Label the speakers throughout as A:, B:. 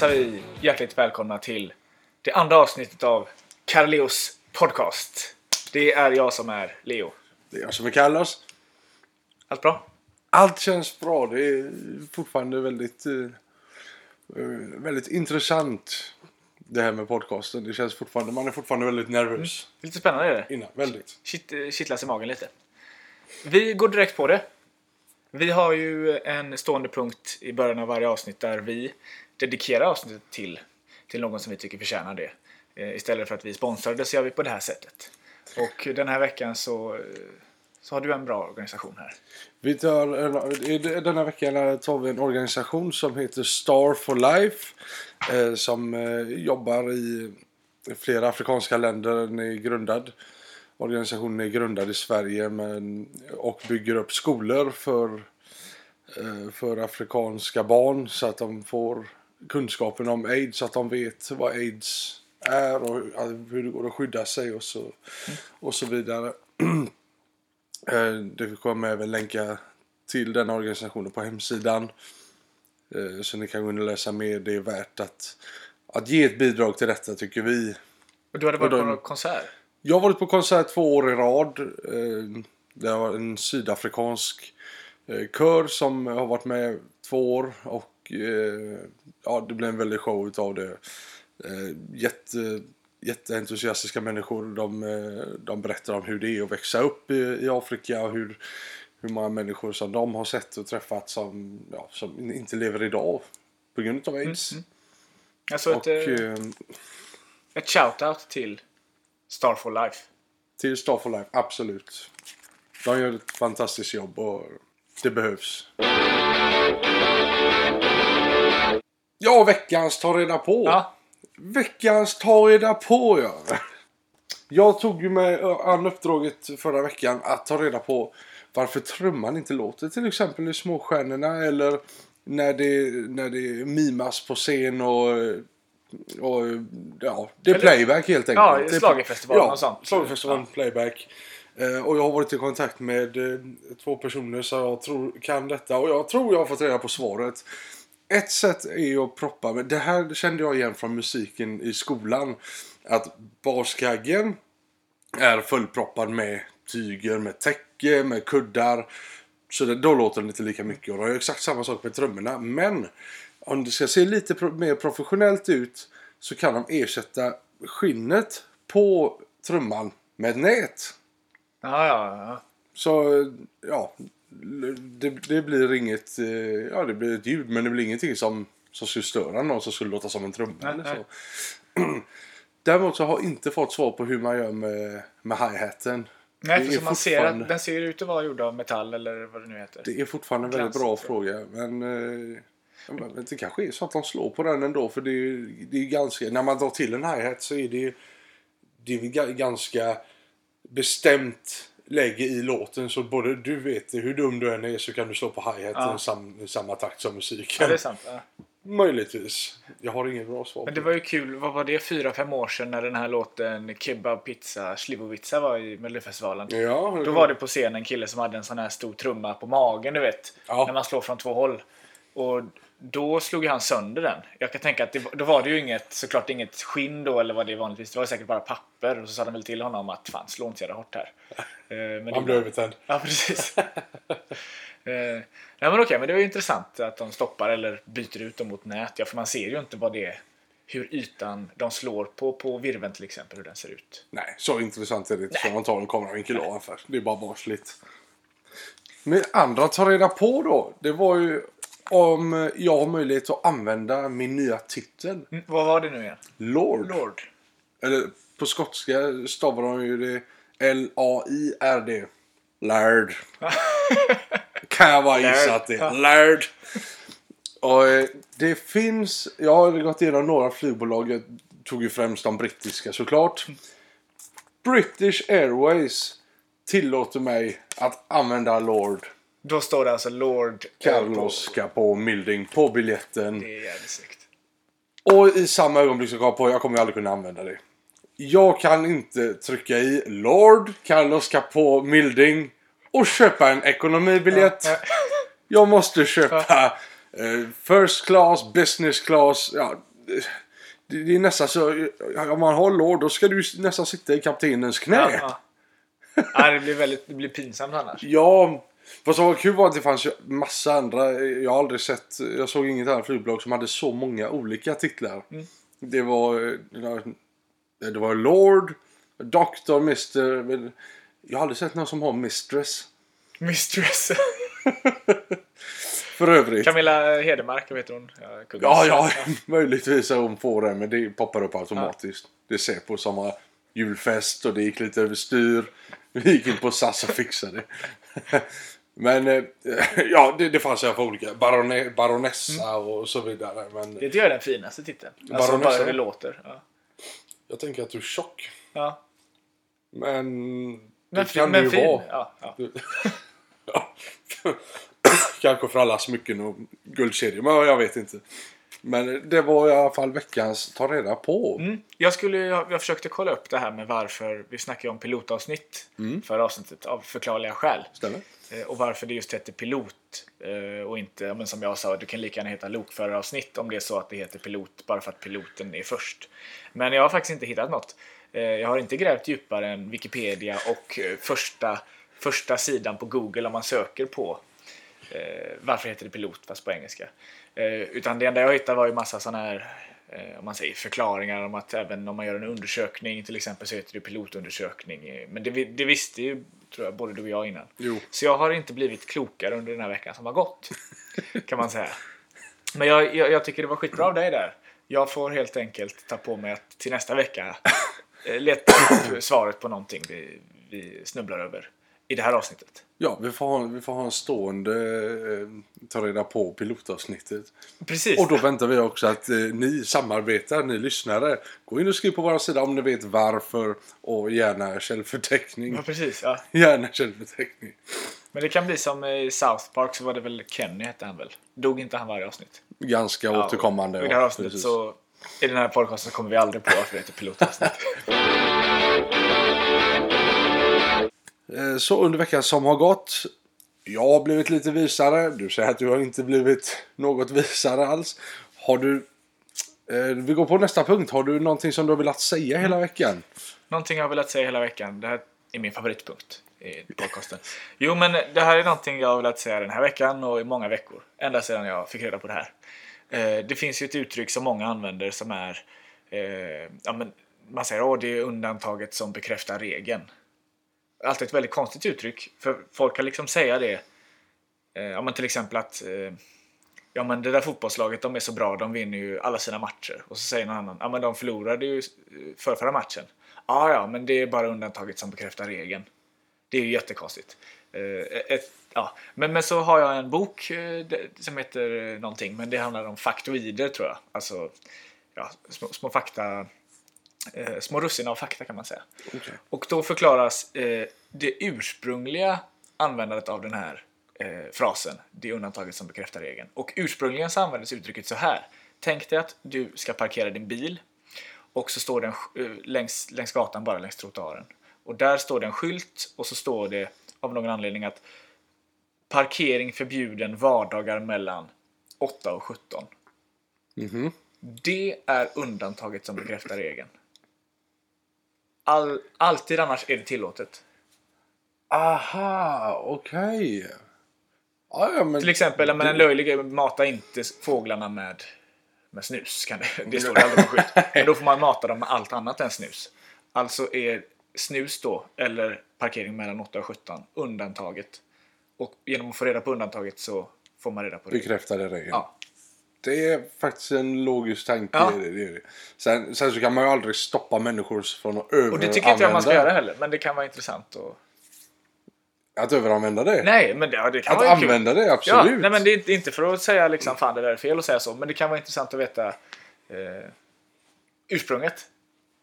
A: hälsar vi hjärtligt välkomna till det andra avsnittet av Carleos podcast. Det är jag som är Leo.
B: Det är jag som är Carlos.
A: Allt bra?
B: Allt känns bra. Det är fortfarande väldigt, eh, väldigt intressant det här med podcasten. Det känns fortfarande, man är fortfarande väldigt nervös.
A: Lite spännande är det.
B: Innan, väldigt.
A: Kitt, eh, kittlas i magen lite. Vi går direkt på det. Vi har ju en stående punkt i början av varje avsnitt där vi dedikera avsnittet till, till någon som vi tycker förtjänar det. Eh, istället för att vi sponsrar det så gör vi på det här sättet. Och den här veckan så, eh, så har du en bra organisation här.
B: Vi tar, en- i denna veckan tar vi en organisation som heter Star for Life. Eh, som jobbar i flera afrikanska länder. Den är grundad. Organisationen är grundad i Sverige men, och bygger upp skolor för, för afrikanska barn så att de får kunskapen om aids. Så att de vet vad aids är och hur det går att skydda sig och så, och så vidare. Eh, Det kommer även länka till den organisationen på hemsidan. Eh, Så ni kan gå in och läsa mer. Det är värt att, att ge ett bidrag till detta tycker vi.
A: Och du hade varit på
B: de-
A: någon konsert?
B: Jag har varit på konsert två år i rad. Eh, Det var en sydafrikansk kör som har varit med två år. Och eh, ja, det blev en väldig show utav det. Eh, Jätte, jätteentusiastiska människor. De, eh, de berättar om hur det är att växa upp i, i Afrika och hur, hur många människor som de har sett och träffat som, ja, som inte lever idag på grund av aids.
A: Alltså ett,
B: Och
A: eh,
B: eh,
A: ett shout-out till Star for Life.
B: till Star for Life, absolut. De gör ett fantastiskt jobb och det behövs. Ja, veckans ta reda på.
A: Ja,
B: Veckans ta reda på, ja. Jag tog ju med an uppdraget förra veckan att ta reda på varför trumman inte låter till exempel i Småstjärnorna eller när det, när det mimas på scen och, och ja, det är
A: Eller-
B: playback helt enkelt.
A: Ja, schlagerfestivalen
B: ja,
A: och sånt.
B: Schlagerfestivalen, playback. Eh, och jag har varit i kontakt med eh, två personer som jag tror kan detta och jag tror jag har fått reda på svaret. Ett sätt är ju att proppa, men det här kände jag igen från musiken i skolan. Att baskaggen är fullproppad med tyger, med täcke, med kuddar. Så det, då låter den inte lika mycket. Och det är exakt samma sak med trummorna. Men om det ska se lite pro- mer professionellt ut så kan de ersätta skinnet på trumman med ett nät.
A: ja, ja. ja.
B: Så ja, det, det blir inget, eh, ja det blir ett ljud men det blir ingenting som, som skulle störa någon som skulle låta som en trumma
A: Nej,
B: eller
A: nej.
B: så. Däremot så har jag inte fått svar på hur man gör med, med hi-haten.
A: Nej,
B: Det
A: för
B: är
A: som man ser att den ser ut att vara gjord av metall eller vad det nu heter.
B: Det är fortfarande en väldigt bra fråga. Men, eh, men det kanske är så att de slår på den ändå. För det är, ju- det är ganska, när man drar till en hi-hat så är det, det är ganska bestämt läge i låten. Så både du vet hur dum du än är så kan du slå på hi-haten
A: Ja.
B: sam, i samma takt som musiken.
A: Ja, det är sant. Ja.
B: Möjligtvis. Jag har inget bra svar
A: Men det var ju kul, vad var det, fyra, fem år sedan när den här låten Kebab Pizza Slivovica var i Melodifestivalen.
B: Ja,
A: Då var det på scen en kille som hade en sån här stor trumma på magen, du vet.
B: Ja.
A: När man slår från två håll. Och då slog han sönder den. Jag kan tänka att det, då var det ju inget, såklart inget skinn då eller vad det är vanligtvis. Det var säkert bara papper. Och så sa de väl till honom att fan slå inte så jävla hårt här. Eh, Men
B: Man blir övertänd.
A: Ja, precis. eh, nej, men okej, men det var ju intressant att de stoppar eller byter ut dem mot nät. Ja, för man ser ju inte vad det är. Hur ytan de slår på, på virveln till exempel, hur den ser ut.
B: Nej, så intressant är det inte som man tar en kameravinkel av för. Det är bara barnsligt. Men andra att ta reda på då, det var ju om jag har möjlighet att använda min nya titel.
A: Mm, vad var det nu igen?
B: Lord.
A: Lord.
B: Eller på skotska stavar de ju det L-A-I-R-D. Lard. kan jag bara gissa att det är. Lard. Och eh, det finns, jag har gått igenom några flygbolag. Jag tog ju främst de brittiska såklart. British Airways tillåter mig att använda Lord.
A: Då står det alltså Lord
B: Carlos ska på Milding på biljetten.
A: Det är jävligt snyggt.
B: Och i samma ögonblick så kom jag på jag kommer ju aldrig kunna använda det. Jag kan inte trycka i Lord Carlos ska på Milding och köpa en ekonomibiljett.
A: Ja,
B: Jag måste köpa Eh, first class, business class. Ja, det, det är nästan så. Om man har låd då ska du nästan sitta i kaptenens knä.
A: Ja,
B: Ja.
A: ja. ja, det blir väldigt det blir pinsamt annars.
B: Vad som var kul var att det fanns ju massa andra. Jag har aldrig sett. Jag såg inget annat flygbolag som hade så många olika titlar.
A: Mm.
B: Det var. eh, Det var Lord, Doctor, Mr. Jag har aldrig sett någon som har Mistress.
A: Mistress.
B: För övrigt.
A: Camilla Hedemark, vet hon. Ja,
B: Ja, ja, möjligtvis är hon får det, men det poppar upp automatiskt. Det ser på som har julfest och det gick lite överstyr. Vi gick in på SAS och fixade det. Men eh, ja, det, det fanns ju för olika. Barone, baronessa och så vidare. Men
A: Det tycker jag är den finaste titeln. Alltså
B: Baronessa.
A: bara det låter. Ja.
B: jag tänker att du är tjock.
A: Ja.
B: Men
A: Men,
B: det
A: fin,
B: kan
A: men
B: du
A: fin.
B: vara.
A: Ja, ja.
B: Ja. Kanske för alla smycken och guldkedjor, men jag vet inte. Men det var i alla fall veckans ta reda på.
A: Mm. Jag, skulle, jag, jag försökte kolla upp det här med varför vi snackar ju om pilotavsnitt
B: Mm.
A: för avsnittet av förklarliga skäl.
B: Stämmer?
A: Eh, Och varför det just heter pilot eh, och inte, men som jag sa, det kan lika gärna heta lokföraravsnitt om det är så att det heter pilot bara för att piloten är först. Men jag har faktiskt inte hittat något. Eh, Jag har inte grävt djupare än Wikipedia och första, första sidan på Google om man söker på varför heter det pilot fast på engelska. Eh, utan det enda jag hittade var ju massa sådana här eh, om man säger förklaringar om att även om man gör en undersökning till exempel så heter det pilotundersökning. Eh, Men det, det visste ju tror jag både du och jag innan.
B: Jo.
A: Så jag har inte blivit klokare under den här veckan som har gått. kan man säga. Men jag, jag, jag tycker det var skitbra av dig där. Jag får helt enkelt ta på mig att till nästa vecka leta upp svaret på någonting vi, vi snubblar över i det här avsnittet.
B: Ja, vi får ha, vi får ha en stående eh, ta reda på pilotavsnittet.
A: Precis.
B: Och då väntar vi också att eh, ni samarbetar, ni lyssnare. Gå in och skriv på vår sida om ni vet varför och gärna källförteckning.
A: Ja, precis. Ja.
B: Gärna källförteckning.
A: Men det kan bli som i South Park så var det väl Kenny hette han väl? Dog inte han varje avsnitt?
B: Ganska
A: Ja,
B: återkommande.
A: och I det här avsnittet
B: precis.
A: så i den här podcasten kommer vi aldrig på att det heter pilotavsnitt.
B: Eh, Så under veckan som har gått. Jag har blivit lite visare. Du säger att du har inte blivit något visare alls. Har du... Eh, vi går på nästa punkt. Har du någonting som du har velat säga hela veckan?
A: Någonting jag har velat säga hela veckan. Det här är min favoritpunkt i podcasten. Jo, men det här är någonting jag har velat säga den här veckan och i många veckor. Ända sedan jag fick reda på det här. Eh, det finns ju ett uttryck som många använder som är... Ja, men man säger att det är undantaget som bekräftar regeln. Alltid ett väldigt konstigt uttryck. För folk kan liksom säga det. Eh, ja, men till exempel att... Eh, Ja men det där fotbollslaget, de är så bra, de vinner ju alla sina matcher. Och så säger någon annan, ja men de förlorade ju eh, för förra matchen. Ja, ja, men det är bara undantaget som bekräftar regeln. Det är ju jättekonstigt. Eh, ett, ja. men, men så har jag en bok eh, som heter eh, någonting, men det handlar om faktoider tror jag. Alltså ja, små, små fakta, eh, små russin av fakta kan man säga.
B: Okej.
A: Och då förklaras eh, det ursprungliga användandet av den här eh, frasen, det undantaget som bekräftar regeln. Och ursprungligen så användes uttrycket så här. Tänk dig att du ska parkera din bil och så står den eh, längs, längs gatan, bara längs trottoaren. Och där står det en skylt och så står det av någon anledning att parkering förbjuden vardagar mellan 8 och 17.
B: Mhm.
A: Det är undantaget som bekräftar regeln. All, alltid annars är det tillåtet.
B: Aha, okej. Ja, ja, men...
A: Till exempel, ja, men en löjlig grej, mata inte fåglarna med, med snus. Kan det, det står det aldrig på skylt. Men då får man mata dem med allt annat än snus. Alltså är snus då, eller parkering mellan 8 och 17, undantaget. Och genom att få reda på undantaget så får man reda på det.
B: Bekräftade regeln.
A: Ja.
B: Det är faktiskt en logisk tanke.
A: Ja.
B: Det, det är det. Sen, sen så kan man ju aldrig stoppa människor från att överanvända.
A: Och det tycker inte jag man ska göra heller, men det kan vara intressant att...
B: Att överanvända det?
A: Nej, men det, ja, det kan
B: att
A: vara kul.
B: använda det,
A: Ja,
B: absolut.
A: nej, men det är inte- för att säga liksom, fan det där är fel att säga så, men det kan vara intressant att veta eh, ursprunget.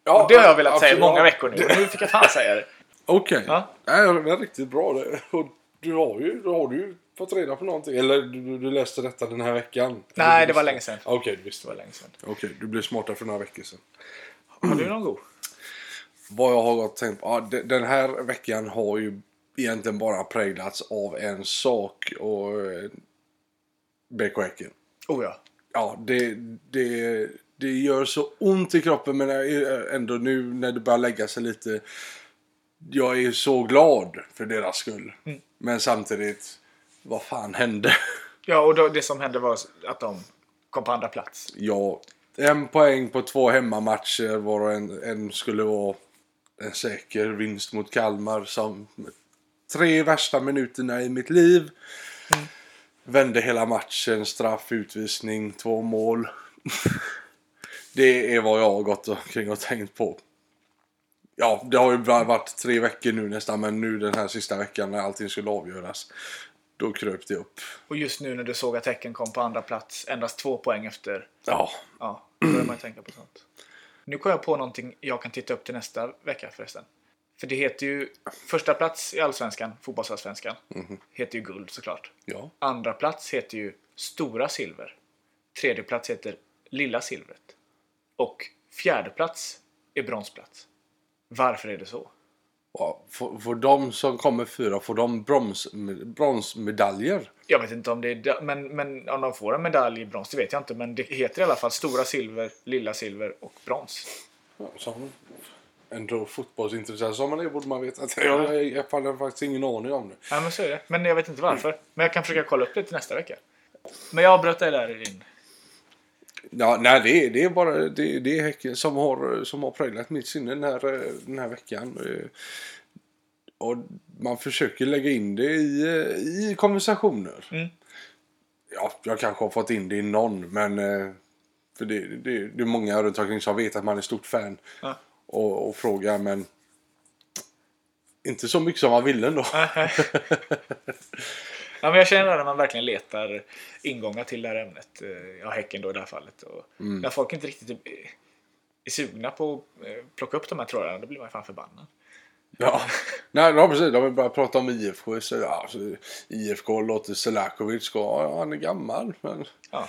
B: Ja,
A: Och det har jag velat säga i
B: absolut.
A: många veckor nu, och nu fick jag fan säga det.
B: Okej.
A: Ja.
B: Nej, det var riktigt bra det. Och du har ju, då har du ju fått reda på någonting. Eller du, du läste detta den här veckan.
A: Nej, det var länge sedan.
B: Okej, du visste
A: Det var länge sedan.
B: Okej, du blev smartare för några veckor sedan.
A: Har du någon god?
B: Vad jag har gått tänkt på. Ja, de- den här veckan har ju egentligen bara präglats av en sak och eh, BK Häcken.
A: Oh ja.
B: Ja, det, det, det gör så ont i kroppen men är ändå nu när det börjar lägga sig lite. Jag är så glad för deras skull.
A: Mm.
B: Men samtidigt, vad fan hände?
A: Ja, och då, det som hände var att de kom på andra plats.
B: Ja, en poäng på två hemmamatcher var och en, en skulle vara en säker vinst mot Kalmar som tre värsta minuterna i mitt liv. Vände hela matchen, straff, utvisning, två mål. det är vad jag har gått omkring och tänkt på. Ja, det har ju varit tre veckor nu nästan, men nu den här sista veckan när allting skulle avgöras. Då kröp det upp.
A: Och just nu när du såg att Häcken kom på andra plats, endast två poäng efter.
B: Ja,
A: Ja, då börjar man ju tänka på sånt. Nu kom jag på någonting jag kan titta upp till nästa vecka förresten. För det heter ju första plats i Allsvenskan, fotbollsallsvenskan, heter ju guld såklart.
B: ja.
A: Andra plats heter ju stora silver. Tredje plats heter lilla silvret. Och fjärde plats är bronsplats. Varför är det så?
B: Får, får de som kommer fyra, får de brons, bronsmedaljer?
A: Jag vet inte om det är men, men om de får en medalj i brons, det vet jag inte. Men det heter i alla fall stora silver, lilla silver och brons.
B: Ja, som ändå fotbollsintresserad som man är borde man veta. Jag, jag, jag hade faktiskt ingen aning om det.
A: Ja, men så är det. Men jag vet inte varför. Men jag kan försöka kolla upp det till nästa vecka. Men jag avbröt dig där i din...
B: Ja, nej, det är, det är bara det, det är Häcken som har, som har präglat mitt sinne den här, den här veckan. Eh, Och man försöker lägga in det i, i konversationer.
A: Mm.
B: Ja, jag kanske har fått in det i någon, men eh, för det, det, det är många runt omkring som vet att man är stort fan
A: Ja.
B: och, och frågar, men inte så mycket som man ville ändå.
A: Ja, men jag känner när man verkligen letar ingångar till det här ämnet. eh, Ja, Häcken då i det här fallet. Och När folk inte riktigt är, sugna på att eh, plocka upp de här trådarna, då blir man fan förbannad.
B: Ja, Nej, ja precis. De vill bara prata om IFK. Så, ja, så IFK låter Selakovic gå. Ja, han är gammal. Men...
A: Ja.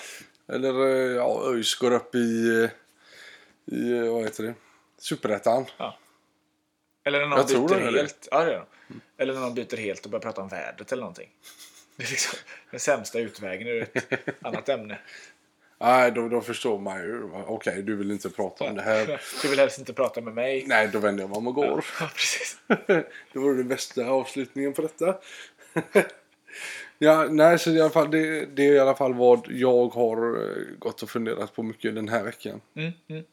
B: Eller eh, ja, ÖIS går upp i, i vad heter det? Superettan.
A: Eller när någon
B: Jag
A: byter
B: det det.
A: helt. Ja, det är det. Eller när någon byter helt och börjar prata om vädret eller någonting. Det är liksom den sämsta utvägen ur ett annat ämne.
B: Nej, då, då förstår man ju. Okej, du vill inte prata om det här.
A: Du vill helst inte prata med mig.
B: Nej, då vänder jag mig om och går.
A: Ja, precis.
B: det vore den bästa avslutningen på detta. ja, nej, så i alla fall, det, det är i alla fall vad jag har eh, gått och funderat på mycket den här veckan.
A: Mm, mm.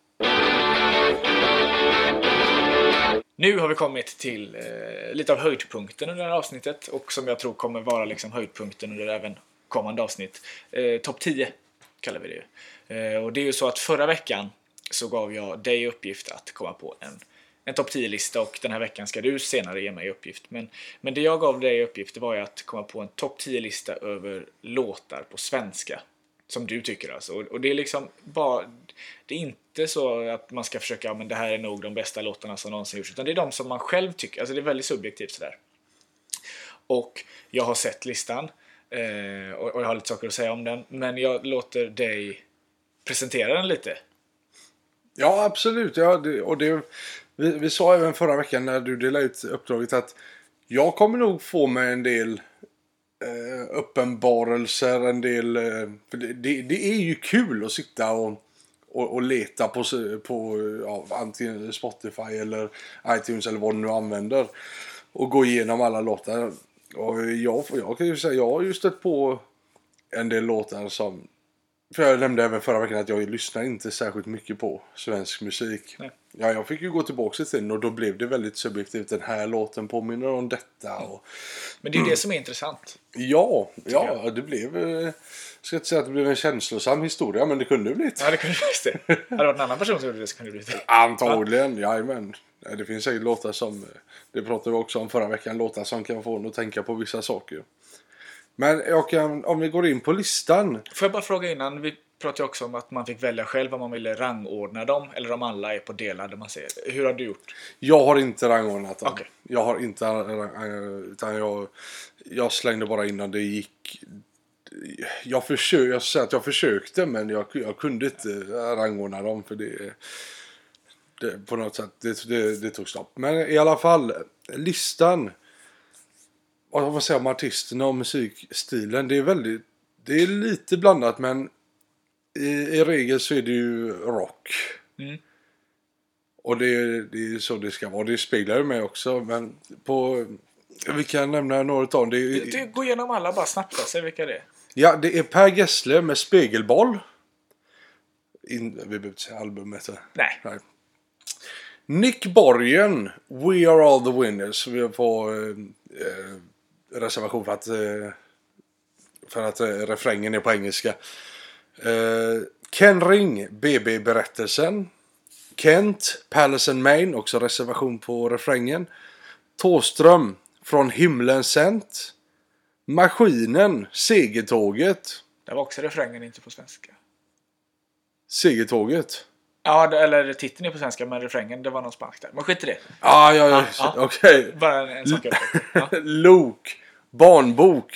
A: Nu har vi kommit till eh, lite av höjdpunkten under det här avsnittet och som jag tror kommer vara liksom höjdpunkten under även kommande avsnitt. Eh, Topp 10 kallar vi det ju. Eh, och det är ju så att förra veckan så gav jag dig i uppgift att komma på en, en topp 10-lista och den här veckan ska du senare ge mig uppgift. Men, men det jag gav dig i uppgift det var ju att komma på en topp 10-lista över låtar på svenska. Som du tycker alltså. Och, och det är liksom bara... Det är inte så att man ska försöka, men det här är nog de bästa låtarna som någonsin gjorts. Utan det är de som man själv tycker. Alltså det är väldigt subjektivt sådär. Och jag har sett listan. Eh, och, och jag har lite saker att säga om den. Men jag låter dig presentera den lite.
B: Ja, absolut. Ja, det, och det, vi, vi sa även förra veckan när du delade ut uppdraget att jag kommer nog få mig en del eh, uppenbarelser, en del... Eh, för det, det, det är ju kul att sitta och, och, och leta på, på ja, antingen Spotify eller iTunes eller vad du nu använder. Och gå igenom alla låtar. Och jag, jag kan ju säga, jag har ju stött på en del låtar som för jag nämnde även förra veckan att jag lyssnar inte särskilt mycket på svensk musik.
A: Nej.
B: Ja, jag fick ju gå tillbaka till den och då blev det väldigt subjektivt. Den här låten påminner om detta. Och,
A: Men det är ju det som är intressant.
B: ja, ja,
A: jag.
B: det blev... eh, Jag ska inte säga att det blev en känslosam historia, men det kunde blivit.
A: Ja, det kunde visst det. Hade det varit en annan person som gjorde det så kunde det blivit det.
B: Antagligen, jajamän. Ja, Det finns säkert låtar som, eh, det pratade vi också om förra veckan, låtar som kan få en att tänka på vissa saker. Men jag kan, om vi går in på listan.
A: Får jag bara fråga innan, vi pratade också om att man fick välja själv om man ville rangordna dem eller om alla är på delade man säger. Hur har du gjort?
B: Jag har inte rangordnat dem.
A: Okej.
B: Jag har inte rang- utan jag, jag slängde bara in när det gick. Jag försökte, jag säger att jag försökte men jag, jag kunde inte rangordna dem för det, det på något sätt det, det, det tog stopp. Men i alla fall listan. Vad man säger om artisterna och musikstilen. Det är väldigt, det är lite blandat men i, i regel så är det ju rock.
A: Mm.
B: Och det, det är så det ska vara. Det speglar ju mig också. Men på... Vi kan nämna några av dem. Är-
A: gå igenom alla bara snabbt och säg vilka det är.
B: Ja, det är Per Gessle med Spegelboll. In, vi behöver inte säga albumet.
A: Nej.
B: Nej. Nick Borgen, We Are All The Winners. Vi får eh, eh, reservation för att, eh, för att eh, refrängen är på engelska. Eh, Ken Ring, BB-berättelsen. Kent, Palace and Main, också reservation på refrängen. Tåström, Från himlen sänt. Maskinen, Segertåget.
A: Det var också refrängen, inte på svenska.
B: Segertåget.
A: Ja, det- eller titeln är på svenska, men refrängen, det var någon spansk där. Men skit i det.
B: Ah, ja, ja,
A: ja.
B: okej.
A: Bara en, en sak. Ja.
B: Lok. Barnbok.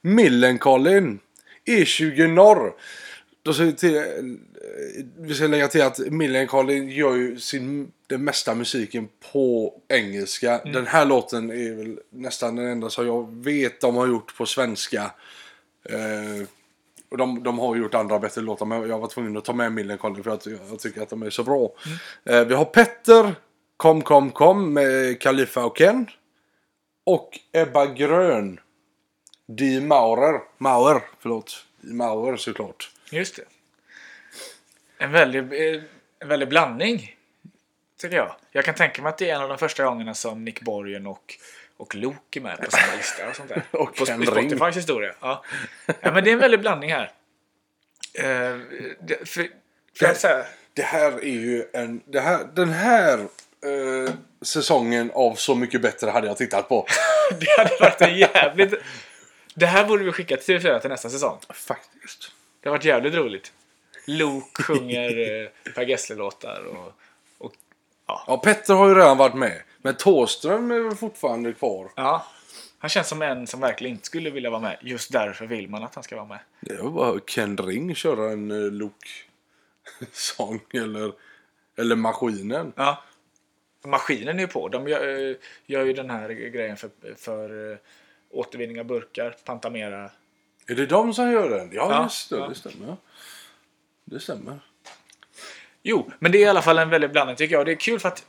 B: Millencolin. E20 Norr. Då ska vi, till, vi ska lägga till att Millencolin gör ju sin, den mesta musiken på engelska. Den här låten är väl nästan den enda som jag vet de har gjort på svenska. Eh, och de, de har gjort andra bättre låtar men jag var tvungen att ta med Millencolin för att jag, tycker att de är så bra. Eh, vi har Petter. Kom kom kom med Khalifa och Ken. Och Ebba Grön. Die Maurer. Mauer, förlåt. Die Mauer såklart.
A: Just det. En väldig, eh, en väldig blandning. Tycker jag. Jag kan tänka mig att det är en av de första gångerna som Nick Borgen och, och Luke är med på samma lista och sånt där.
B: Och
A: på
B: Ring.
A: Spotifys historia. Ja. ja, men det är en väldig blandning här. Eh, det, för, för att säga,
B: Det här är ju en... Det här, den här eh, säsongen av Så Mycket Bättre hade jag tittat på.
A: det hade varit jävligt... Det här borde vi skicka till TV4 till nästa säsong.
B: Faktiskt.
A: Det har varit jävligt roligt. Luke sjunger eh, Per Gessle-låtar och, och
B: Ja, Petter har ju redan varit med. Men Tåström är väl fortfarande kvar.
A: ja. Han känns som en som verkligen inte skulle vilja vara med. Just därför vill man att han ska vara med.
B: Det var bara Ken Ring köra en uh, Luke-sång eller, eller Maskinen.
A: Ja. Maskinen är ju på. De gör, eh, gör ju den här grejen för, för eh, återvinning av burkar, Pantamera.
B: Är det de som gör den? Ja,
A: Ja,
B: just det.
A: ja.
B: Det stämmer. Det stämmer.
A: Jo, men det är i alla fall en väldigt blandning tycker jag. Det är kul för att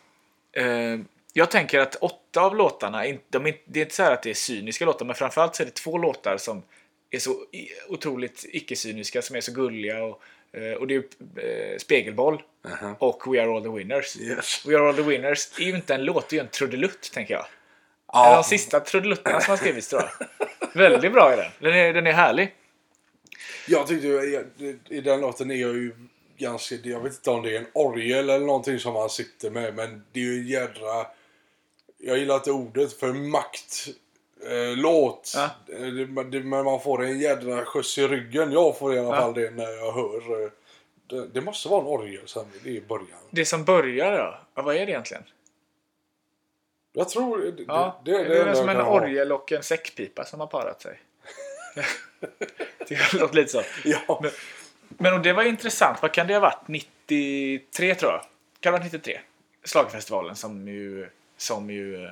A: eh, jag tänker att åtta av låtarna, de det är inte så här att det är cyniska låtar, men framförallt så är det två låtar som är så otroligt icke-cyniska, som är så gulliga. Och, och det är eh, Spegelboll
B: Aha.
A: och We Are All The Winners.
B: Yes.
A: We Are All The Winners är ju inte en låt, det är ju en trudelutt, tänker jag. En
B: Ja.
A: av de sista trudelutterna som har skrivits tror jag. Väldigt bra är den. Den är, den är härlig.
B: Jag tyckte ju- jag- i den låten är jag ju ganska... Jag vet inte om det är en orgel eller någonting som han sitter med. Men det är ju en jädra... Jag gillar inte ordet för makt. Eh, låt.
A: Ja.
B: Eh, Det, det, men man får en jädra skjuts i ryggen. Jag får i alla
A: Ja.
B: fall det när jag hör. eh, Det, det måste vara en orgel sen. Det är i början.
A: Det som börjar då, ja, vad är det egentligen?
B: Jag tror... Det,
A: Ja,
B: det,
A: det,
B: det,
A: är
B: det,
A: som en orgel och en säckpipa som har parat sig. det låter lite så.
B: Ja.
A: Men, men och det var intressant. Vad kan det ha varit? 93 tror jag. Kan det ha varit 93? Slagfestivalen som ju, som ju eh,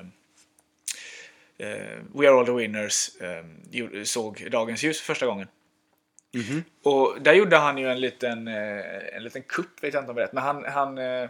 A: We Are All The Winners eh, gjorde- såg dagens ljus för första gången.
B: Mhm.
A: Och där gjorde han ju en liten, eh, en liten kupp, vet jag inte om det är rätt. Men han, han, eh,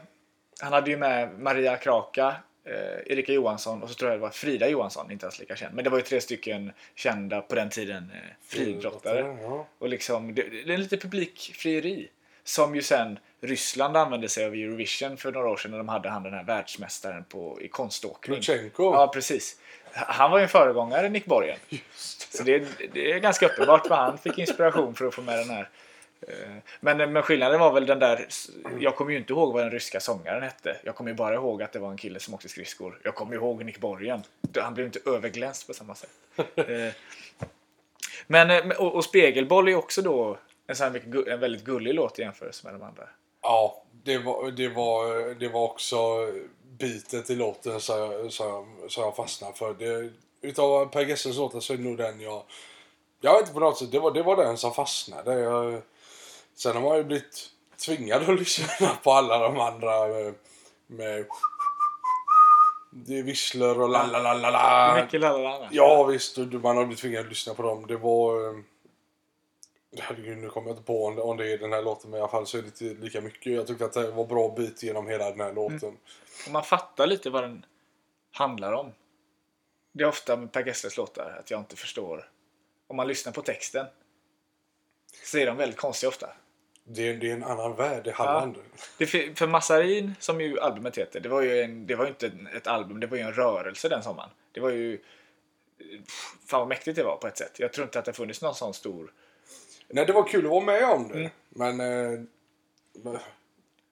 A: han hade ju med Maria Kraka, eh, Erika Johansson och så tror jag det var Frida Johansson, inte alls lika känd. Men det var ju tre stycken kända på den tiden eh, friidrottare.
B: Ja.
A: Och liksom, det, det är lite publikfrieri. Som ju sen Ryssland använde sig av i Eurovision för några år sedan när de hade han den här världsmästaren på, i konståkning.
B: Lutsenko.
A: Ja, precis. Han var ju en föregångare, Nick Borgen. Så det, det är ganska uppenbart vad han fick inspiration för att få med den här. Eh, Men, men skillnaden var väl den där, jag kommer ju inte ihåg vad den ryska sångaren hette. Jag kommer ju bara ihåg att det var en kille som åkte skridskor. Jag kommer ihåg Nick Borgen. Han blev inte överglänst på samma sätt. Eh, Men, eh, och, och Spegelboll är också då en, sån här en väldigt gullig låt i jämförelse med de andra.
B: Ja, det var, det var, det var också bitet i låten som jag, som jag, som jag fastnade för. Det, utav Per Gessles låtar så är det nog den jag... Jag vet inte på något sätt, det var, det var den som fastnade. Jag, sen har man ju blivit tvingad att lyssna på alla de andra med... med det är visslor och la la la la la.
A: Mycket lalala.
B: Ja visst, man har blivit tvingad att lyssna på dem. Det var... Herregud, nu kommer jag inte på om det, om det är den här låten men i alla fall så är det inte lika mycket. Jag tyckte att det var bra bit genom hela den här låten.
A: Och man fattar lite vad den handlar om. Det är ofta med Per Gessles låtar att jag inte förstår. Om man lyssnar på texten så är de väldigt konstiga ofta.
B: Det, är, det är en annan värld, det är Halland.
A: Det, fi- för Massarin, som ju albumet heter, det var ju, en, det var ju inte ett album, det var ju en rörelse den sommaren. Det var ju... Fan vad mäktigt det var på ett sätt. Jag tror inte att det funnits någon sån stor...
B: Nej, det var kul att vara med om det.
A: Mm.
B: Men eh,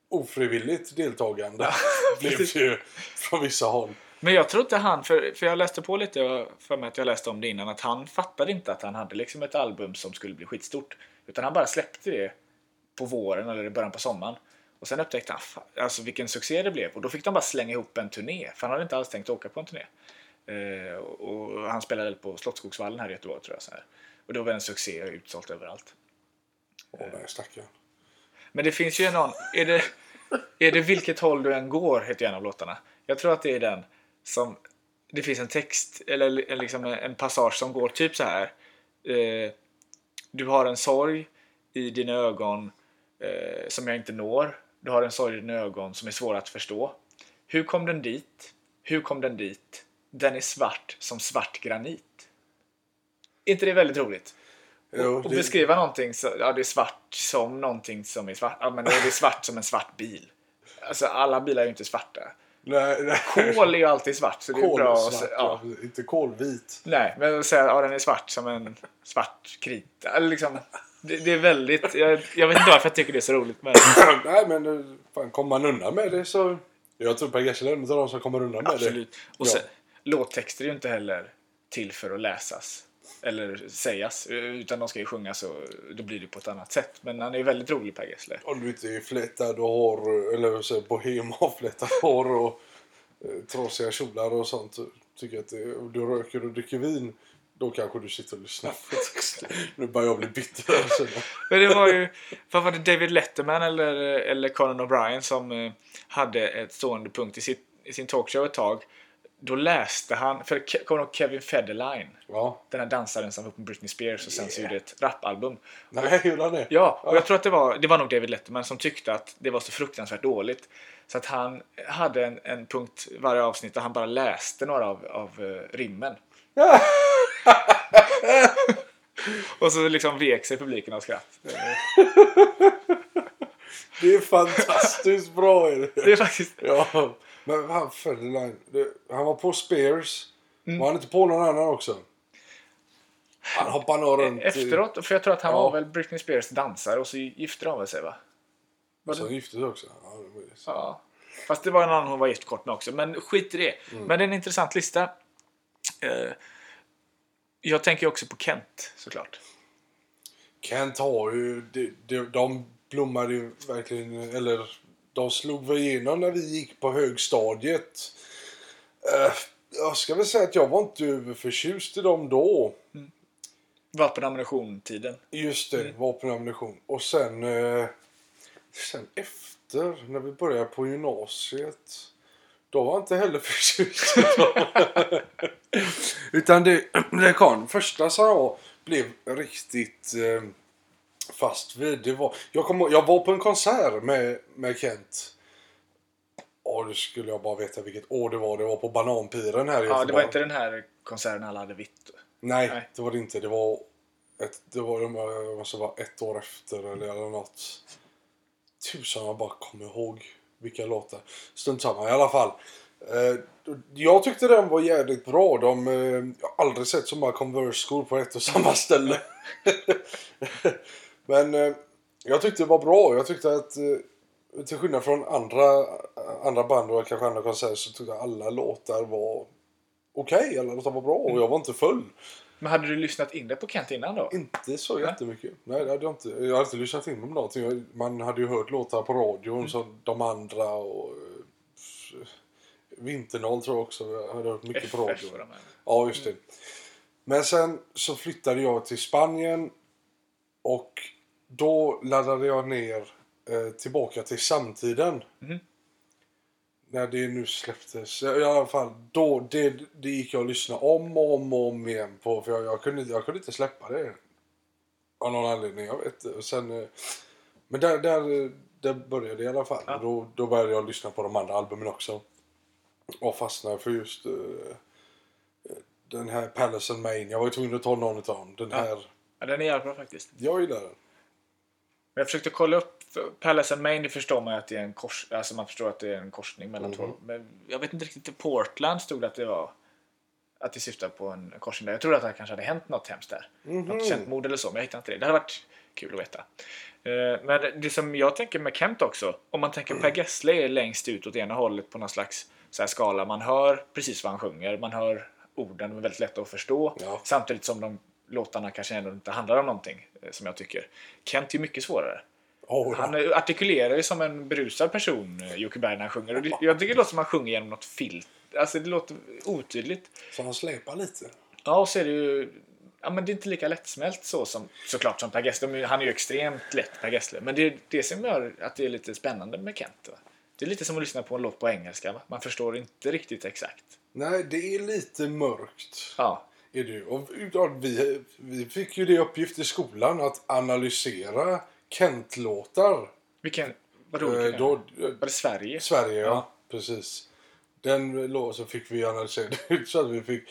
B: ofrivilligt deltagande blev det ju från vissa håll.
A: Men jag tror inte han, för, för jag läste på lite, och för mig att jag läste om det innan, att han fattade inte att han hade liksom ett album som skulle bli skitstort. Utan han bara släppte det på våren eller i början på sommaren. Och sen upptäckte han alltså vilken succé det blev. Och då fick de bara slänga ihop en turné. För han hade inte alls tänkt åka på en turné. Eh, och och han spelade på Slottsskogsvallen här i Göteborg tror jag. Så här. Och det var en succé och utsålt överallt.
B: Åh nej, stackarn.
A: Men det finns ju en annan. Är det, är det Vilket håll du än går heter en av låtarna. Jag tror att det är den som det finns en text eller en- liksom en passage som går typ så här. Eh, du har en sorg i dina ögon eh, som jag inte når. Du har en sorg i dina ögon som är svår att förstå. Hur kom den dit? Hur kom den dit? Den är svart som svart granit. Är inte det väldigt roligt?
B: Jo,
A: och
B: det-
A: beskriva någonting, så, ja det är svart som någonting som är svart. Ja men det är svart som en svart bil. Alltså alla bilar är ju inte svarta.
B: Nej, nej.
A: Kol är ju alltid svart så det är
B: Kol
A: bra
B: är
A: att
B: svart,
A: säga.
B: ja.
A: Ja.
B: Inte kolvit.
A: Nej, men att säga ja den är svart som en svart krita. Eller liksom, det, det är väldigt, jag, jag vet inte varför jag tycker det är så roligt men
B: nej, men eh, fan, kommer man undan med det så... Jag tror Per Gessle är en av de som kommer undan med
A: absolut. Och
B: Ja.
A: sen, låttexter är ju inte heller till för att läsas. Eller sägas, utan de ska ju sjungas och då blir det på ett annat sätt. Men han är väldigt rolig Per Gessle.
B: Om du inte är flätad och har, eller säger, bohem och flätad hår och eh, trasiga kjolar och sånt. så Tycker att det, du röker och dricker vin, då kanske du sitter och lyssnar på texten. Nu börjar jag bli bitter.
A: Men det var ju, vad var det, David Letterman eller, eller Conan O'Brien som eh, hade ett stående punkt i, sitt, i sin talkshow ett tag. Då läste han, för kommer ihåg Kevin Federline?
B: Ja.
A: Den här dansaren som var på Britney Spears och sen så gjorde ett rapalbum.
B: Nej, gjorde han det?
A: Ja, och jag tror att det var, det var nog David Letterman som tyckte att det var så fruktansvärt dåligt. Så att han hade en, en punkt varje avsnitt där han bara läste några av, av eh, rimmen. och så liksom vek sig publiken av skratt.
B: Det är fantastiskt bra. Är det?
A: Det är faktiskt...
B: Ja, men han Federline, han var på Spears.
A: Mm.
B: Var han inte på någon annan också? Han hoppade nog runt.
A: Efteråt, för jag tror att han
B: Ja.
A: var väl Britney Spears dansare och så gifte de väl sig va?
B: Så han gifte sig också. Ja, det var.
A: Ja. Fast det var en annan hon var gift kort med också. Men skit i det.
B: Mm.
A: Men det är en intressant lista. Eh, jag tänker också på Kent såklart.
B: Kent har ju... De, de, de blommade ju verkligen... Eller de slog väl igenom när vi gick på högstadiet. Eh, jag ska väl säga att jag var inte överförtjust i dem då.
A: Vapen och ammunition-tiden.
B: Just det, vapen och ammunition. Och sen, eh, sen efter, när vi började på gymnasiet. Då var jag inte heller förtjust i dem. Utan det, det kom. Första som jag blev riktigt eh, fast vid. Det var, jag, kom, jag var på en konsert med, med Kent. Och det skulle jag bara veta vilket år det var. Det var på Bananpiren här i
A: Ja, det var inte den här konserten alla hade vitt.
B: Nej,
A: Nej.
B: det var det inte. Det var, ett, det var måste vara ett år efter eller, eller något. Tusan jag bara kommer ihåg vilka låtar. Strunt samma i alla fall. Eh, jag tyckte den var jävligt bra. De, eh, jag har aldrig sett så många Converse-skor på ett och samma ställe. Men eh, jag tyckte det var bra. Jag tyckte att eh, till skillnad från andra, andra band och kanske andra konserter så tyckte jag alla låtar var okej. Alla låtar var bra och jag var inte full.
A: Men hade du lyssnat in det på Kent innan då?
B: Inte så jättemycket. Nej, det hade jag inte. Jag hade inte lyssnat in på någonting. Man hade ju hört låtar på radion som de andra och... eh, Vinternoll tror jag också. Jag hade hört mycket på radion. Ja, just det. Men sen så flyttade jag till Spanien och då laddade jag ner eh, tillbaka till samtiden.
A: Mhm.
B: När det nu släpptes. I alla fall, då, det, det gick jag och lyssnade om och om och om igen på. För jag, jag, kunde, jag kunde inte släppa det. Av någon anledning, jag vet. Och Sen, eh, men där, där, där började det i alla fall.
A: Ja.
B: Då, då började jag lyssna på de andra albumen också. Och fastnade för just eh, den här Palace and Main. Jag var ju tvungen att ta någon utav dem. Den
A: Ja.
B: här,
A: Ja, den är jävligt bra faktiskt.
B: jag gillar den.
A: Men jag försökte kolla upp Palace and Main, det förstår man att det är en kors, alltså man förstår att det är en korsning mellan
B: Mhm.
A: två. Men jag vet inte riktigt, i Portland stod det att det var att det syftar på en korsning där. Jag trodde att det kanske hade hänt något hemskt där.
B: Mhm.
A: Något känt mord eller så, men jag hittade inte det. Det hade varit kul att veta. Eh, Men det som jag tänker med Kent också, om man tänker Per Gessle är längst ut åt ena hållet på någon slags så här skala. Man hör precis vad han sjunger, man hör orden, de är väldigt lätta att förstå.
B: Ja.
A: Samtidigt som de låtarna kanske ändå inte handlar om någonting, eh, som jag tycker. Kent är ju mycket svårare.
B: Oh,
A: Han eh, artikulerar ju som en berusad person, eh, Jocke Berg, när han sjunger. Och jag tycker det låter som att han sjunger genom något filter. Alltså det låter otydligt.
B: Så han släpar lite.
A: Ja, och så är det ju... Ja, men det är inte lika lättsmält så som, såklart som Per Gessle. Han är ju extremt lätt, Per Gessle. Men det är det som gör att det är lite spännande med Kent. Va? Det är lite som att lyssna på en låt på engelska. Va? Man förstår inte riktigt exakt.
B: Nej, det är lite mörkt.
A: Ja,
B: Är det. Och vi, vi fick ju det uppgift i skolan att analysera Kent-låtar.
A: vilken... Vadå?
B: Eh, då,
A: Var det Sverige?
B: Sverige, ja.
A: Ja.
B: Precis. Den låten fick vi analysera ut så att vi fick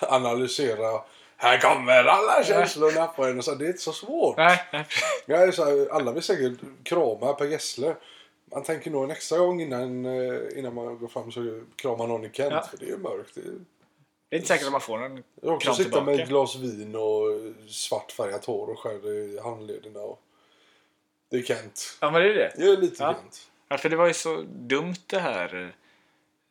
B: analysera här kommer alla känslorna på en. och Så det är inte så svårt.
A: Nej, nej.
B: Jag är så här, alla vill säkert krama Per Gessle. Man tänker nog en extra gång innan, eh, innan man går fram så kramar någon i Kent.
A: Ja.
B: För det är ju mörkt. Det är,
A: Det är inte säkert att man får en
B: jag
A: kram
B: sitta med ett glas vin och svart färgat hår och skär i handlederna. Och... Det är Kent.
A: Ja, men det är det.
B: Det är lite
A: Ja.
B: Kent.
A: Ja, för det var ju så dumt det här.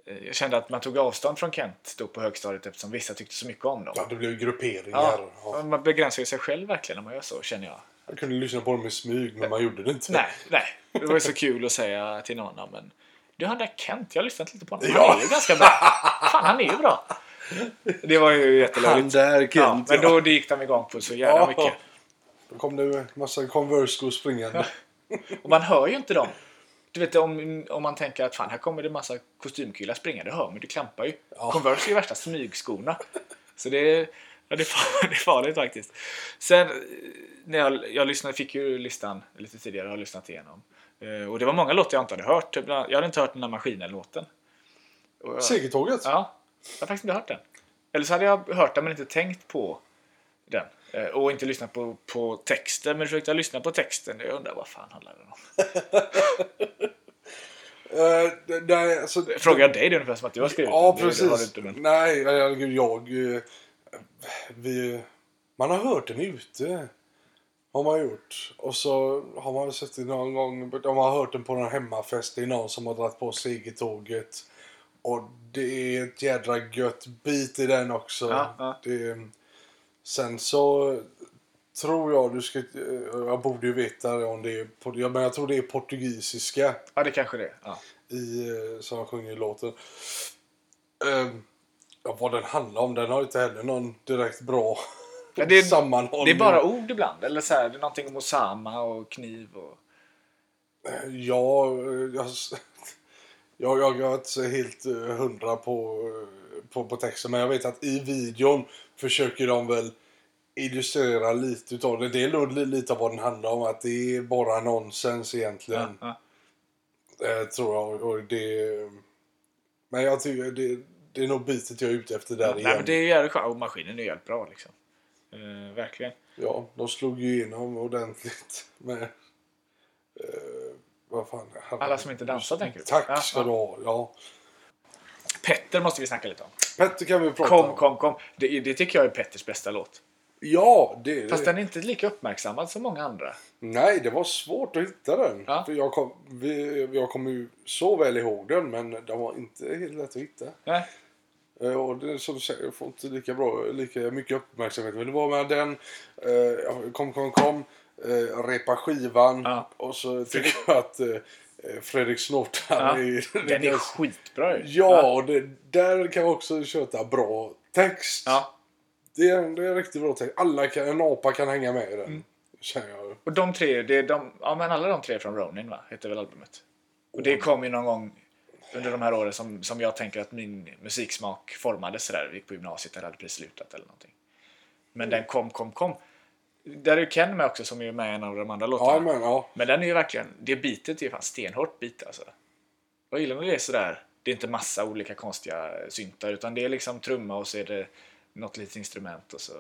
A: eh, Jag kände att man tog avstånd från Kent då på högstadiet eftersom vissa tyckte så mycket om dem.
B: Ja, det blev grupperingar.
A: Ja,
B: Ja.
A: Man begränsar ju sig själv verkligen när man gör så, känner jag.
B: Jag kunde lyssna på dem i smyg, men man gjorde det inte.
A: Nej, nej. Det var ju så kul att säga till någon, "Ja, men du han där Kent, jag har lyssnat lite på honom.
B: Ja.
A: Han är ju ganska bra. Fan, han är ju bra. Det var ju jättelöjligt.
B: där
A: Ja, men då det gick de igång på så jävla
B: Ja.
A: mycket.
B: Då kom det massa Converse-skor springande.
A: Och man hör ju inte dem. Du vet om, om man tänker att fan här kommer det massa kostymkillar springa, det hör man, det klampar ju.
B: Ja.
A: Converse är ju värsta smygskorna. Så det är, ja, det, är farligt, det är farligt faktiskt. Sen när jag, jag lyssnade, fick ju listan lite tidigare, har lyssnat igenom. Eh, och det var många låtar jag inte hade hört. Bland- Jag hade inte hört den här Maskinen-låten. Och
B: Segertåget?
A: Ja, jag har faktiskt inte hört den. Eller så hade jag hört den men inte tänkt på den. Eh, Och inte lyssnat på, på texten. Men försökte jag lyssna på texten. Jag undrar vad fan handlar den om?
B: Det- nej, alltså,
A: Frågar jag dig det är ungefär som att du har skrivit
B: Ja,
A: den. Det- det
B: precis.
A: inte, men...
B: Nej, herregud, jag... eh, Vi, man har hört den ute. Har man gjort. Och så har man sett det någon gång. De har hört den på någon hemmafest. Det är någon som har dragit på segertåget. Och det är ett jädra gött bit i den också.
A: Ja, ja.
B: Det, sen så tror jag du ska... Jag borde ju veta om det är... på- ja, Men jag tror det är portugisiska
A: Ja, det kanske det är. Ja.
B: i, eh, som han sjunger i låten. Ehm, ja, vad den handlar om, den har inte heller någon direkt bra
A: Ja, det är-
B: sammanhållning.
A: Det är bara ord ibland. Eller så här, det är någonting om Osama och kniv och...
B: Ja, eh, jag, jag, jag är inte så helt eh, hundra på, eh, på, på texten. Men jag vet att i videon försöker de väl illustrera lite utav det. Det är nog li- lite av vad den handlar om. Att det är bara nonsens egentligen.
A: Ja,
B: Eh, tror jag. Och det, men jag tycker det, det är nog bitet jag är ute efter där
A: Nej,
B: igen.
A: men det är jävligt skönt. Och maskinen är jävligt bra liksom. Eh, verkligen.
B: Ja, de slog ju igenom ordentligt med... Eh, vad fan?
A: Alla som inte dansar, tänker du?
B: Tack
A: Ja,
B: ska du ha. Ja.
A: Petter måste vi snacka lite om.
B: Petter kan vi prata
A: Kom,
B: om.
A: kom, kom. Det, det tycker jag är Petters bästa låt.
B: Ja, det,
A: Fast den är inte lika uppmärksammad som många andra.
B: Nej, det var svårt att hitta den.
A: Ja.
B: För jag, kom, vi, jag kommer ju så väl ihåg den, men den var inte helt lätt att hitta.
A: Nej.
B: Eh, Och det är som du säger, jag får inte lika, bra, lika mycket uppmärksamhet. Men det var med den, eh, kom, kom, kom, eh, repa skivan.
A: Ja.
B: Och så tycker jag att eh, Fredrik Snortan
A: Ja,
B: är...
A: Den är skitbra ju.
B: Ja, och det, där kan man också köta bra text.
A: ja.
B: Det, är, det är en riktigt bra text. Alla kan, en apa kan hänga med i den.
A: Mm.
B: Känner jag.
A: Och de tre, det är de, ja men alla de tre är från Ronin va? Heter väl albumet. Och det kom ju någon gång under de här åren som, som jag tänker att min musiksmak formades sådär. Vi gick på gymnasiet eller hade precis slutat eller någonting. Men den kom, kom, kom. Där är Ken med också som är med i en av de andra låtarna.
B: Ja, men ja.
A: Men den är ju verkligen, det bitet är ju fan stenhårt bit alltså. Jag gillar när det är sådär, det är inte massa olika konstiga syntar utan det är liksom trumma och så är det något litet instrument och så.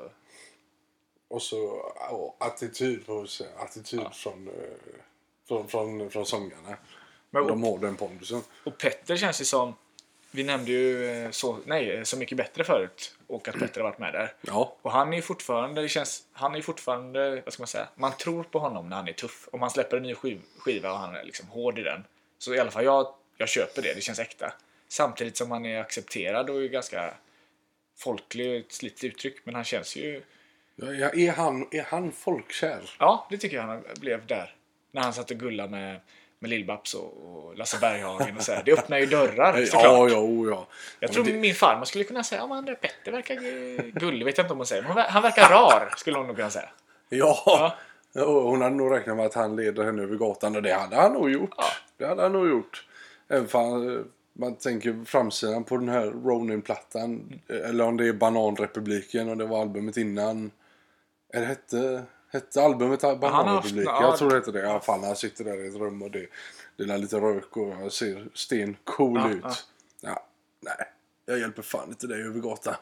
B: Och så ja, attityd, på, attityd från, eh, från, från, från sångarna.
A: Men,
B: De har den pondusen.
A: och Petter känns ju som, vi nämnde ju eh, så, nej, Så mycket bättre förut och att Petter har varit med där.
B: Ja.
A: Och han är ju fortfarande, det känns, han är fortfarande, vad ska man säga, man tror på honom när han är tuff. Om han släpper en ny skiv, skiva och han är liksom hård i den. Så i alla fall jag, jag köper det, det känns äkta. Samtidigt som han är accepterad och är ganska folklig, ett slitet uttryck, men han känns ju,
B: ja, är, han, är han folkkär?
A: ja det tycker jag han blev där. När han satt och gullade med, med Lill-Babs och, och Lasse Berghagen och så här. Det öppnar ju dörrar såklart.
B: Ja, ja, oh, ja.
A: Jag
B: Ja,
A: tror
B: det-
A: min farmor skulle kunna säga att ja, Petter verkar gu- gullig, vet jag inte om hon säger. Men han verkar rar, skulle hon nog kunna säga.
B: Ja.
A: Ja.
B: Hon hade nog räknat med att han leder henne över gatan och det hade han nog gjort.
A: Ja.
B: Det hade han nog gjort. Även fan, man tänker framsidan på den här Ronin-plattan. Eller om det är Bananrepubliken och det var albumet innan. Eller hette, hette albumet
A: ja.
B: Jag tror det hette det. Ja, fan, han sitter där i ett rum och det, det är lite rök och jag ser sten cool
A: Ja,
B: ut.
A: ja.
B: Ja, nej, jag hjälper fan inte dig över gatan.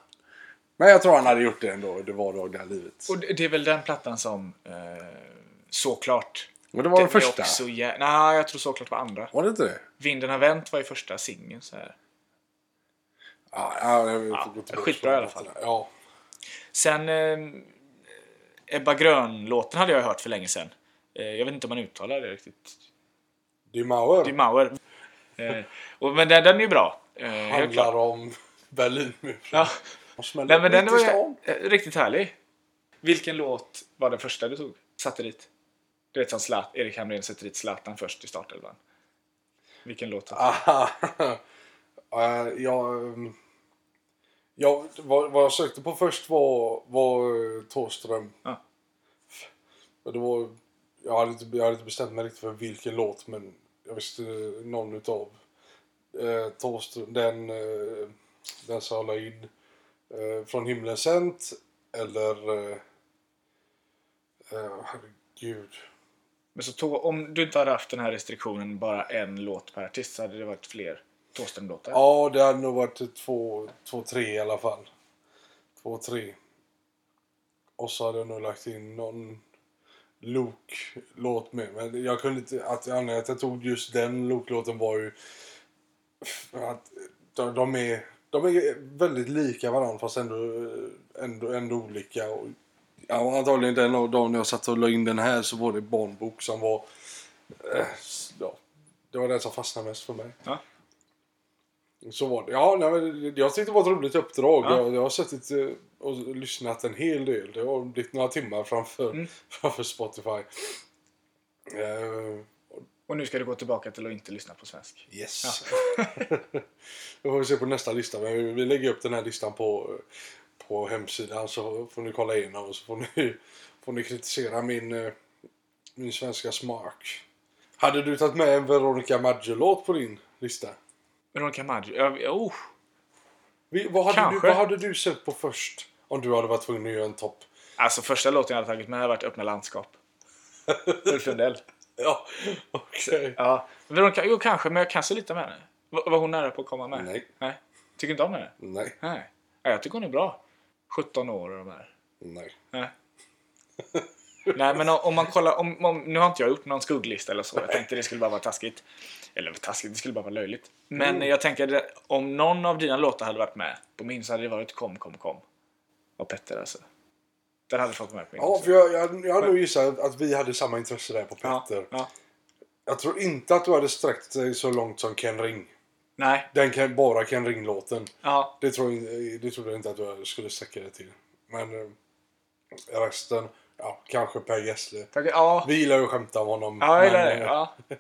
B: Men jag tror han hade gjort det ändå i det vardagliga livet.
A: Och det det är väl den plattan som eh, såklart.
B: Och det var den
A: är
B: första.
A: Också jä- Nej, jag tror såklart var andra.
B: Var det inte det?
A: Vinden har vänt var ju första singeln. Så här.
B: Ja, ja, jag
A: Ja,
B: får gå tillbaka
A: skitbra i alla fall.
B: Ja.
A: Sen eh, Ebba Grön-låten hade jag hört för länge sedan. Eh, jag vet inte om man uttalar det riktigt.
B: Die Mauer
A: Die Mauer. Eh, och, men den, den är ju bra. Eh,
B: handlar om Berlinmuren.
A: Ja. Nej, men den var riktigt härlig. Vilken låt var den första du tog? Satte dit? Du vet som Zlat, Erik Hamrén sätter dit Zlatan först i startelvan. Vilken låt?
B: Aha. Eh, jag, ehm, jag, vad, vad jag sökte på först var, var eh, Thåström.
A: Ja.
B: Det var, jag, hade inte, jag hade inte bestämt mig riktigt för vilken låt men jag visste någon utav eh, Thåström. Den, eh, den som jag la in. Eh, från himlen sänt. Eller... Eh, eh, herregud.
A: Men så tog, om du inte hade haft den här restriktionen bara en låt per artist så hade det varit fler Thåström-låtar.
B: Ja, det hade nog varit två, två tre i alla fall. Två, tre. Och så hade jag nog lagt in någon Luke-låt med. Men jag kunde inte... Att, anledningen att jag tog just den Luke-låten var ju... Att de, de, är, de är väldigt lika varandra fast ändå, ändå, ändå olika. Och, ja, antagligen den dagen jag satt och la in den här så var det barnbok som var... Eh, ja, det var den som fastnade mest för mig.
A: Ja.
B: Så var det. Ja, nej, men jag tyckte det var ett roligt uppdrag.
A: Ja.
B: Jag, jag har suttit eh, och lyssnat en hel del. Det har blivit några timmar framför,
A: Mm.
B: framför Spotify. Eh,
A: Och nu ska du gå tillbaka till att inte lyssna på svensk.
B: yes. Då får vi se på nästa lista. Men vi- lägger upp den här listan på, på hemsidan så får ni kolla igenom och så får ni, får ni kritisera min, eh, min svenska smak. Hade du tagit med en Veronica Maggio-låt på din lista?
A: Veronica Maggio. Ja, vi- oh,
B: Vi, vad, hade du,
A: Kanske.
B: vad hade du sökt på först? Om du hade varit tvungen att göra en topp?
A: alltså första låten jag hade tagit med hade varit Öppna landskap. Ulf Lundell.
B: Ja, okej.
A: Ja. Veronica, jo kanske, men jag kan så lite med henne. Var, var hon nära på att komma med?
B: Nej.
A: Nej. Tycker inte om henne?
B: Nej,
A: Nej. Ja, jag tycker hon är bra. 17 år och de här.
B: nej.
A: Nej. Nej, men om, man kollar, om, om, nu har inte jag gjort någon skugglista eller så. Jag tänkte det skulle bara vara taskigt. Eller taskigt, det skulle bara vara löjligt. Men jag tänker om någon av dina låtar hade varit med på min så hade det varit Kom, kom, kom. Av Petter alltså. Den hade fått med på min.
B: Ja,
A: också.
B: för jag, jag, jag hade nog gissat att vi hade samma intresse där på
A: ja,
B: Petter.
A: ja.
B: Jag tror inte att du hade sträckt dig så långt som Ken Ring.
A: Nej,
B: Den kan, bara Ken Ring-låten.
A: ja.
B: Det tror, jag- det tror jag inte att du skulle sträcka dig till. Men eh, resten, ja, kanske Per Gessle.
A: Tack, ja.
B: Vi gillar ju att skämta om honom.
A: Ja,
B: men,
A: det. Ja.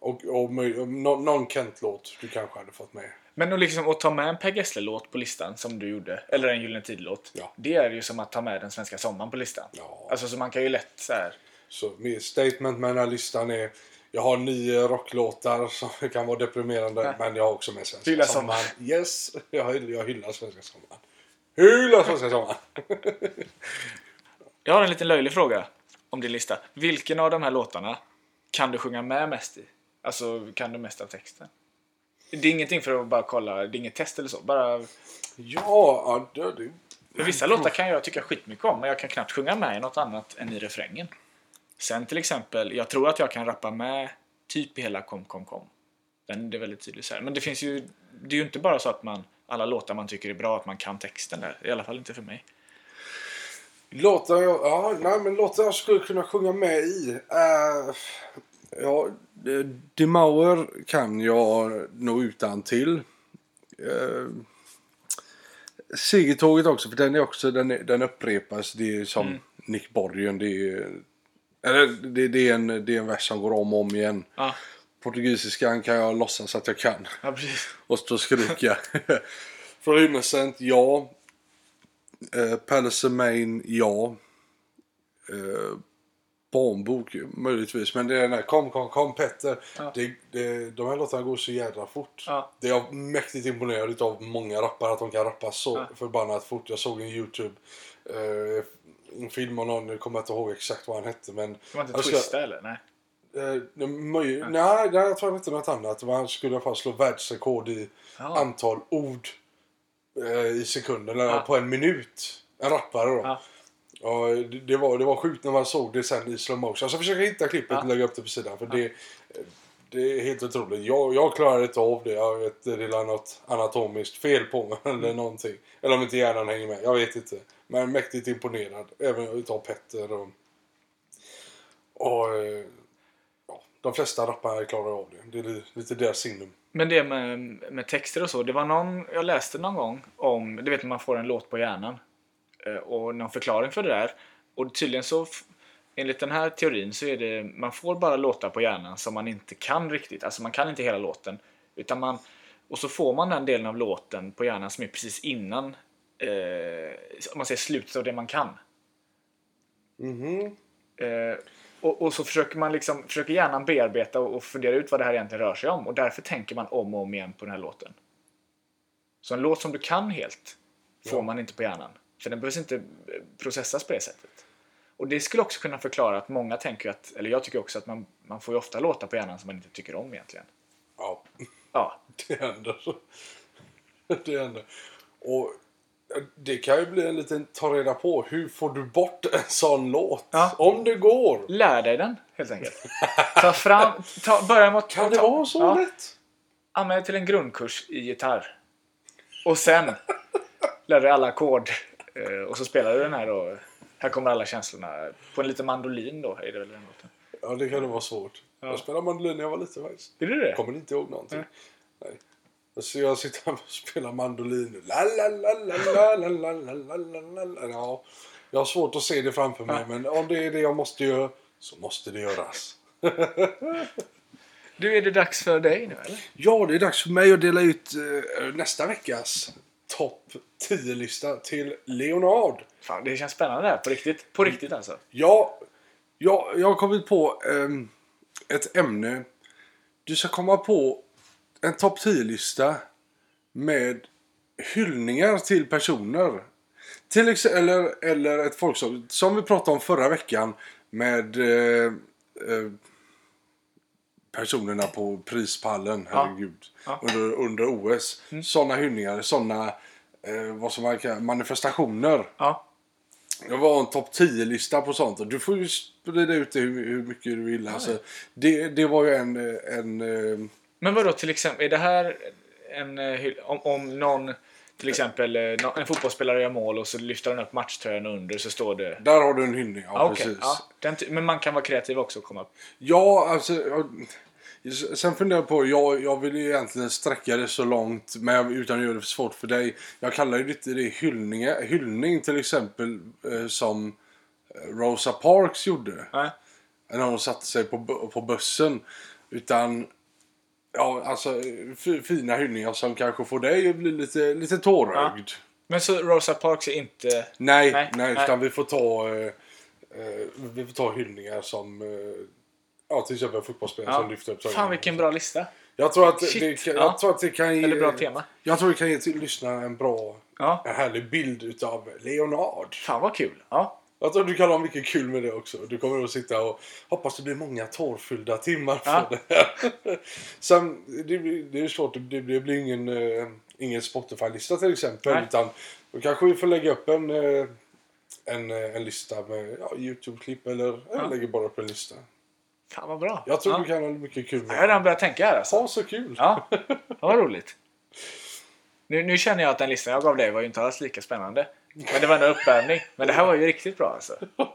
B: Och, och, och nå- någon Kent-låt du kanske hade fått med.
A: Men att, liksom, att ta med en Per Gessle-låt på listan som du gjorde, eller en Gyllene Tid-låt.
B: Ja.
A: Det är ju som att ta med den svenska sommaren på listan.
B: Ja.
A: Alltså så man kan ju lätt så här.
B: Så mitt statement med den här listan är jag har nio rocklåtar som kan vara deprimerande
A: Ja.
B: men jag har också med svenska
A: Hylla
B: sommaren. Yes, jag, jag hyllar svenska sommaren. Hyllar svenska sommaren.
A: Jag har en liten löjlig fråga om din lista. Vilken av de här låtarna kan du sjunga med mest i? Alltså, kan du mest av texten? Det är ingenting för att bara kolla, det är inget test eller så. Bara,
B: Ja, det, det,
A: för vissa låtar kan jag tycka skitmycket om, men jag kan knappt sjunga med i något annat än i refrängen. Sen till exempel, jag tror att jag kan rappa med typ i hela Kom Kom Kom. Den det är väldigt tydligt så här. Men det finns ju, det är ju inte bara så att man, alla låtar man tycker är bra, att man kan texten där. I alla fall inte för mig.
B: Låtar jag, ja, nej men låtar jag skulle kunna sjunga med i. Uh, ja, De Mauer kan jag nog utan till. Uh, Segertåget också, för den är också, den, den upprepas. Det är som
A: Mm.
B: Nick Borgen. Det är, eller, det, det, är en, det är en vers som går om och om igen.
A: Ja,
B: Portugisiskan kan jag låtsas att jag kan.
A: ja precis.
B: Och stå och skrika. Från Innocent, ja. Uh, Palace Main, ja. Uh, barnbok, möjligtvis. Men det är den här Kom, kom, kom Petter.
A: Ja.
B: Det, det, de här låtarna går så jädra fort.
A: Ja.
B: Det är jag mäktigt imponerad av många rappare att de kan rappa så
A: Ja.
B: förbannat fort. Jag såg en YouTube. Uh, en film av någon, nu kommer jag inte ihåg exakt vad han hette men...
A: Det var inte
B: ska-
A: Twista eller? Nej.
B: Eh, Nej, nej, jag tror inte något annat. Man skulle i alla fall slå världsrekord i antal ord eh, i sekunden, eller
A: Ja.
B: på en minut. En rappare då.
A: Ja.
B: Ja, det, var, det var sjukt när man såg det sen i slow motion. Så försöker hitta klippet
A: Ja.
B: och lägga upp det på sidan. För det, det är helt otroligt. Jag, jag klarar inte av det. Jag vet det är något anatomiskt fel på mig
A: Mm.
B: eller någonting. Eller om inte hjärnan hänger med. Jag vet inte. Men mäktigt imponerad. Även utav Petter och... och eh, ja, de flesta rappare klarar av det. Det är li- lite deras signum.
A: Men det med, med texter och så. Det var någon jag läste någon gång om, du vet när man får en låt på hjärnan. eh, Och någon förklaring för det där. Och tydligen så, enligt den här teorin så är det, man får bara låtar på hjärnan som man inte kan riktigt. Alltså man kan inte hela låten. Utan man, och så får man den delen av låten på hjärnan som är precis innan, eh, om man säger slutet av det man kan.
B: Mhm.
A: Eh, och, och så försöker man liksom, försöker hjärnan bearbeta och, och fundera ut vad det här egentligen rör sig om. Och därför tänker man om och om igen på den här låten. Så en låt som du kan helt får
B: Ja.
A: man inte på hjärnan. För den behövs inte eh, processas på det sättet. Och det skulle också kunna förklara att många tänker att, eller jag tycker också att man, man får ju ofta låtar på hjärnan som man inte tycker om egentligen.
B: Ja,
A: Ja,
B: det händer. Det händer. Och det kan ju bli en liten ta reda på. Hur får du bort en sån låt?
A: Ja.
B: Om det går.
A: lär dig den helt enkelt. Ta fram, ta, börja med att
B: Kan det
A: ta,
B: vara så
A: ja.
B: lätt?
A: Anmäl till en grundkurs i gitarr. Och sen lär dig alla ackord. Eh, Och så spelar du den här då. Här kommer alla känslorna. På en liten mandolin då är det väl den låten.
B: Ja, det kan nog vara svårt.
A: Ja.
B: Jag spelade mandolin när jag var liten faktiskt.
A: Är det det?
B: Kommer inte ihåg någonting.
A: Nej.
B: Nej. Så jag sitter här och spelar mandolin. La, la, la, la, la, la, la, la, la, la. Ja, jag har svårt att se det framför mig. Men om det är det jag måste göra så måste det göras.
A: Du, är det dags för dig nu eller?
B: Ja, det är dags för mig att dela ut eh, nästa veckas topp 10-lista till Leonard.
A: Fan, det känns spännande det här. På riktigt. På riktigt alltså.
B: Ja, ja jag har kommit på ehm, ett ämne. Du ska komma på en topp 10-lista med hyllningar till personer. Till exempel, eller, eller ett folkslag som vi pratade om förra veckan med eh, eh, personerna på prispallen,
A: Ja.
B: herregud,
A: Ja.
B: Under, under OS. Sådana hyllningar, sådana eh, vad som man kan, manifestationer.
A: Ja.
B: Det var en topp 10-lista på sånt. Och du får ju sprida ut det hur, hur mycket du vill. Alltså, det, det var ju en... en eh,
A: Men vadå till exempel? Är det här en... eh, Om, om någon... Till exempel eh, en fotbollsspelare gör mål och så lyfter han upp matchtröjan under så står det...
B: där har du en hyllning. Ja,
A: Ja, okej.
B: precis.
A: Ja, den men man kan vara kreativ också och komma upp.
B: Ja, alltså... Jag, sen funderar jag på, jag, jag vill ju egentligen sträcka det så långt men jag- utan att göra det för svårt för dig. Jag kallar ju inte det hyllning, hyllning till exempel eh, som Rosa Parks gjorde.
A: Nej.
B: när hon satte sig på, på bussen. Utan ja, alltså fina hyllningar som kanske får dig att bli lite, lite tårögd.
A: Men så Rosa Parks är inte...
B: Nej,
A: Nej,
B: nej,
A: nej.
B: utan vi får ta eh, eh, vi får ta hyllningar som eh, ja, till exempel fotbollsspelare som lyfter upp
A: Fan vilken bra lista.
B: Jag tror att
A: Shit,
B: det kan,
A: ja.
B: jag tror att det kan ge,
A: Eller bra tema.
B: Jag tror det kan ge till lyssnarna en bra,
A: Ja.
B: en härlig bild utav Leonard.
A: Fan vad kul. Ja.
B: Jag tror du kan ha mycket kul med det också. Du kommer att sitta och hoppas det blir många tårfyllda timmar
A: Ja.
B: för det här. Sen, det, blir- det är svårt, det, det blir ingen, eh, ingen Spotify-lista till exempel.
A: Nej.
B: Utan då kanske vi får lägga upp en, eh, en, eh, en lista med ja, Youtube-klipp eller jag lägger bara upp en lista.
A: Fan vad bra.
B: Jag tror
A: ja.
B: du kan ha mycket kul med
A: Jag har redan börjat tänka här alltså.
B: Ha så kul!
A: Ja, vad roligt. Nu, nu känner jag att den listan jag gav dig var ju inte alls lika spännande. Men det var en uppvärmning. Men det här var ju riktigt bra alltså.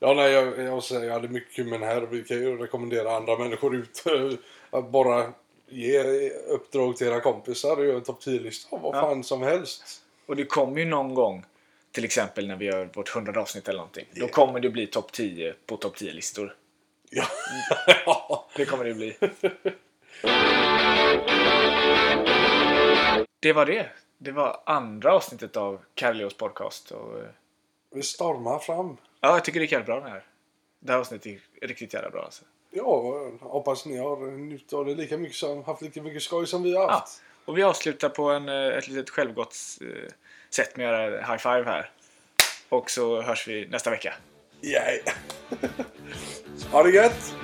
B: Ja, nej, jag, jag, säger, jag hade mycket kul med den här. Vi kan ju rekommendera andra människor ut eh, att bara ge uppdrag till era kompisar och göra en topp 10-lista av vad
A: Ja.
B: fan som helst.
A: Och det kommer ju någon gång, till exempel när vi gör vårt 100 avsnitt eller någonting. Då kommer det bli topp 10 på topp 10-listor.
B: Ja. ja.
A: Det kommer det bli. Det var det. Det var andra avsnittet av Carleos podcast. Och, eh,
B: Vi stormar fram.
A: ja, jag tycker det är jävla bra det här. Det här avsnittet är riktigt jävla bra alltså.
B: Ja, hoppas ni har njutit av det lika mycket som haft lika mycket skoj som vi har
A: Ja,
B: haft.
A: och vi avslutar på en, eh, ett litet självgott eh, sätt med att göra high five här. Och så hörs vi nästa vecka.
B: Yay! ha det gött!